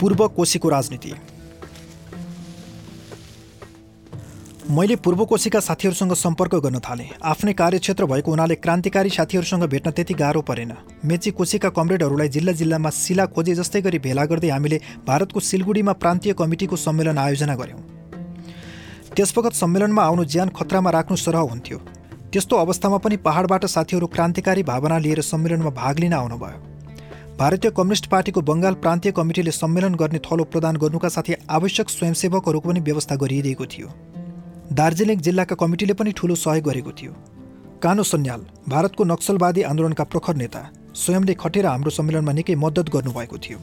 पूर्व कोशीको राजनीति। मैले पूर्व कोशीका साथीहरूसँग सम्पर्क गर्न थालेँ। आफ्नै कार्यक्षेत्र भएको हुनाले क्रान्तिकारी साथीहरूसँग भेट्न त्यति गाह्रो परेन। मेची कोशीका कमरेडहरूलाई जिल्ला जिल्लामा सिला खोजे जस्तै गरी भेला गर्दै हामीले भारतको सिलगढीमा प्रान्तीय कमिटीको सम्मेलन आयोजना गऱ्यौँ त्यसवखत सम्मेलनमा आउनु ज्यान खतरामा राख्नु सरह हुन्थ्यो। त्यस्तो अवस्थामा पनि पहाडबाट साथीहरू क्रान्तिकारी भावना लिएर सम्मेलनमा भाग लिन आउनुभयो। भारतीय कम्युनिस्ट पार्टीको बङ्गाल प्रान्तीय कमिटीले सम्मेलन गर्ने थलो प्रदान गर्नुका साथै आवश्यक स्वयंसेवकहरूको पनि व्यवस्था गरिदिएको थियो। दार्जिलिङ जिल्लाका कमिटीले पनि ठूलो सहयोग गरेको थियो। कानो सन्याल भारतको नक्सलवादी आन्दोलनका प्रखर नेता स्वयंले खटेर हाम्रो सम्मेलनमा निकै मद्दत गर्नुभएको थियो।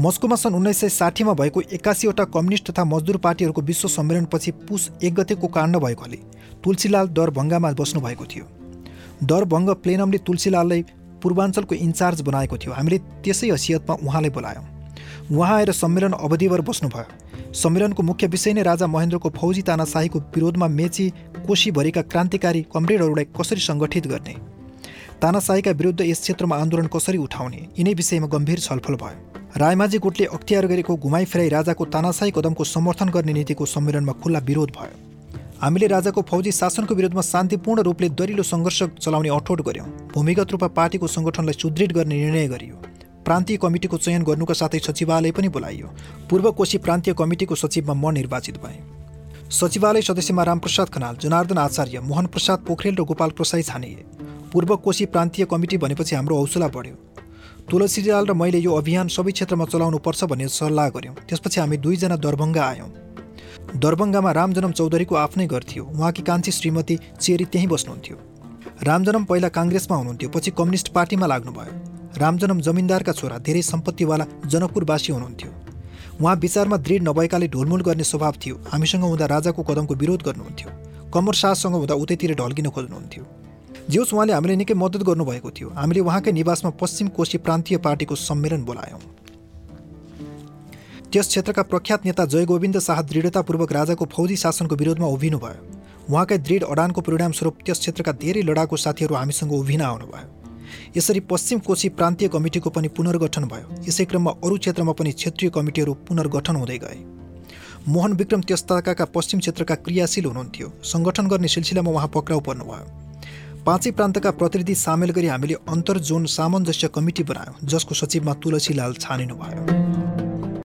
मस्कोमा सन् उन्नाइस सय साठीमा भएको एक्कासीवटा कम्युनिस्ट तथा मजदुर पार्टीहरूको विश्व सम्मेलनपछि पुस एक गतेको काण्ड भएकोले तुलसीलाल दरभङ्गामा बस्नुभएको थियो। दरभङ्ग प्लेनमले तुलसीलाललाई पूर्वाञ्चलको इन्चार्ज बनाएको थियो। हामीले त्यसै हैसियतमा उहाँलाई बोलायौँ। उहाँ आएर सम्मेलन अवधिभर बस्नुभयो। सम्मेलनको मुख्य विषय नै राजा महेन्द्रको फौजी तानाशाहीको विरोधमा मेची कोशीभरिका क्रान्तिकारी कमरेडहरूलाई कसरी सङ्गठित गर्ने? तानाशाहीका विरुद्ध यस क्षेत्रमा आन्दोलन कसरी उठाउने? यिनै विषयमा गम्भीर छलफल भयो। रायमाझी गुटले अख्तियार गरेको घुमाइ फिराई राजाको तानाशाही कदमको समर्थन गर्ने नीतिको सम्मेलनमा खुल्ला विरोध भयो। हामीले राजाको फौजी शासनको विरुद्धमा शान्तिपूर्ण रूपले दरिलो सङ्घर्ष चलाउने अठोट गऱ्यौँ भूमिगत रूपमा पार्टीको सङ्गठनलाई सुदृढ गर्ने निर्णय गरियो। प्रान्तीय कमिटीको चयन गर्नुका साथै सचिवालय पनि बोलाइयो। पूर्व कोशी प्रान्तीय कमिटीको सचिवमा म निर्वाचित भएँ। सचिवालय सदस्यमा रामप्रसाद खनाल जनार्दन आचार्य मोहन प्रसाद पोखरेल र गोपाल प्रसाई छानिए। पूर्व कोशी प्रान्तीय कमिटी भनेपछि हाम्रो हौसला बढ्यो। तुलसीलाल र मैले यो अभियान सबै क्षेत्रमा चलाउनु पर्छ भन्ने सल्लाह गऱ्यौँ त्यसपछि हामी दुईजना दरभङ्गा आयौँ। दरभङ्गामा रामजनम चौधरीको आफ्नै घर थियो। उहाँकी कान्छी श्रीमती चेरी त्यहीँ बस्नुहुन्थ्यो। रामजनम पहिला काङ्ग्रेसमा हुनुहुन्थ्यो पछि कम्युनिस्ट पार्टीमा लाग्नुभयो। रामजनम जमिनदारका छोरा धेरै सम्पत्तिवाला जनकपुरवासी हुनुहुन्थ्यो। उहाँ विचारमा दृढ नभएकाले ढोलमुल गर्ने स्वभाव थियो। हामीसँग हुँदा राजाको कदमको विरोध गर्नुहुन्थ्यो। कमर शाहसँग हुँदा उतैतिर ढल्किन खोज्नुहुन्थ्यो। जेउस उहाँले हामीले निकै मद्दत गर्नुभएको थियो। हामीले उहाँकै निवासमा पश्चिम कोशी प्रान्तीय पार्टीको सम्मेलन बोलायौँ। त्यस क्षेत्रका प्रख्यात नेता जयगोविन्द शाह दृढतापूर्वक राजाको फौजी शासनको विरोधमा उभिनुभयो। उहाँकै दृढ अडानको परिणामस्वरूप त्यस क्षेत्रका धेरै लडाकु साथीहरू हामीसँग उभिन आउनुभयो। यसरी पश्चिम कोशी प्रान्तीय कमिटीको पनि पुनर्गठन भयो। यसै क्रममा अरू क्षेत्रमा पनि क्षेत्रीय कमिटीहरू पुनर्गठन हुँदै गए। मोहन विक्रम त्यस ताकाका पश्चिम क्षेत्रका क्रियाशील हुनुहुन्थ्यो। सङ्गठन गर्ने सिलसिलामा उहाँ पक्राउ पर्नुभयो। पाँचै प्रान्तका प्रतिनिधि सामेल गरी हामीले अन्तर जोन सामञ्जस्य कमिटी बनायौँ जसको सचिवमा तुलसीलाल छानिनुभयो।